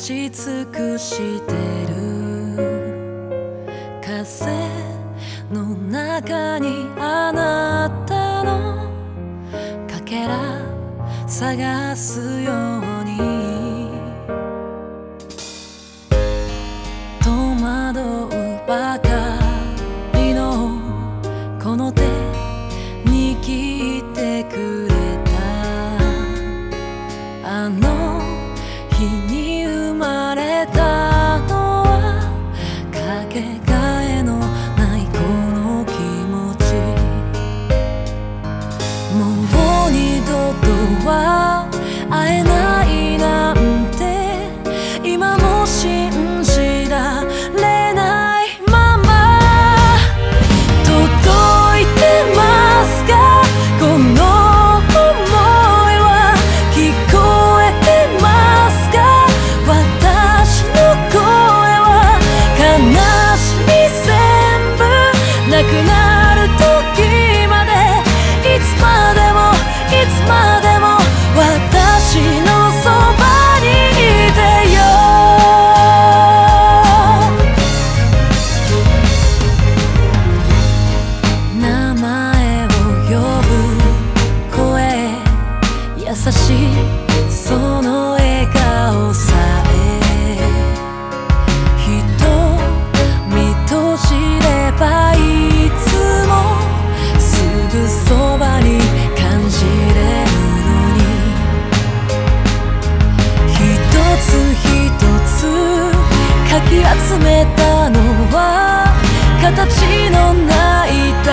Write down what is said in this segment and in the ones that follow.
ち尽くしてる風の中にあなたのかけら探すよもう二度とは会えない。その笑顔さえ瞳と知ればいつもすぐそばに感じれるのに。一つ一つかき集めたのは形のないだ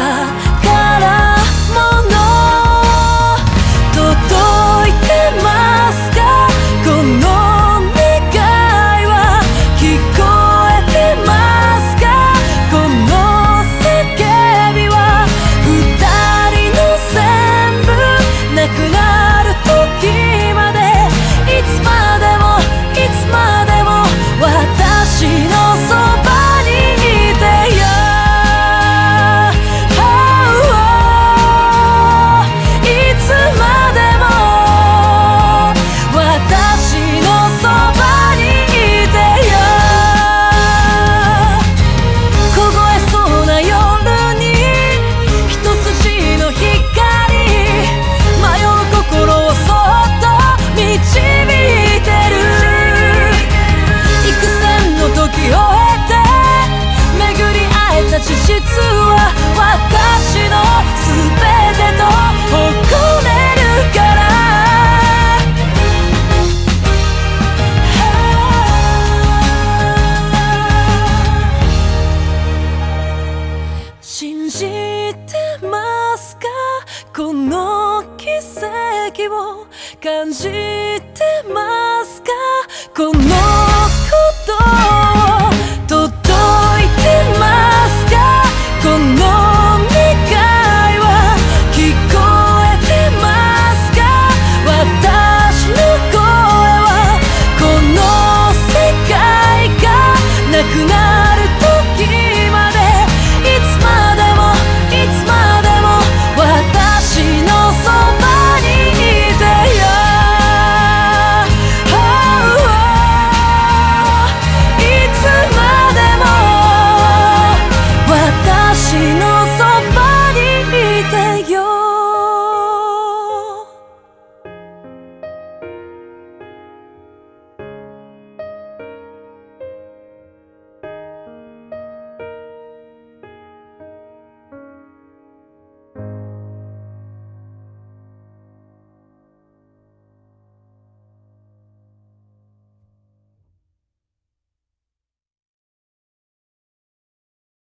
を感じてますか？この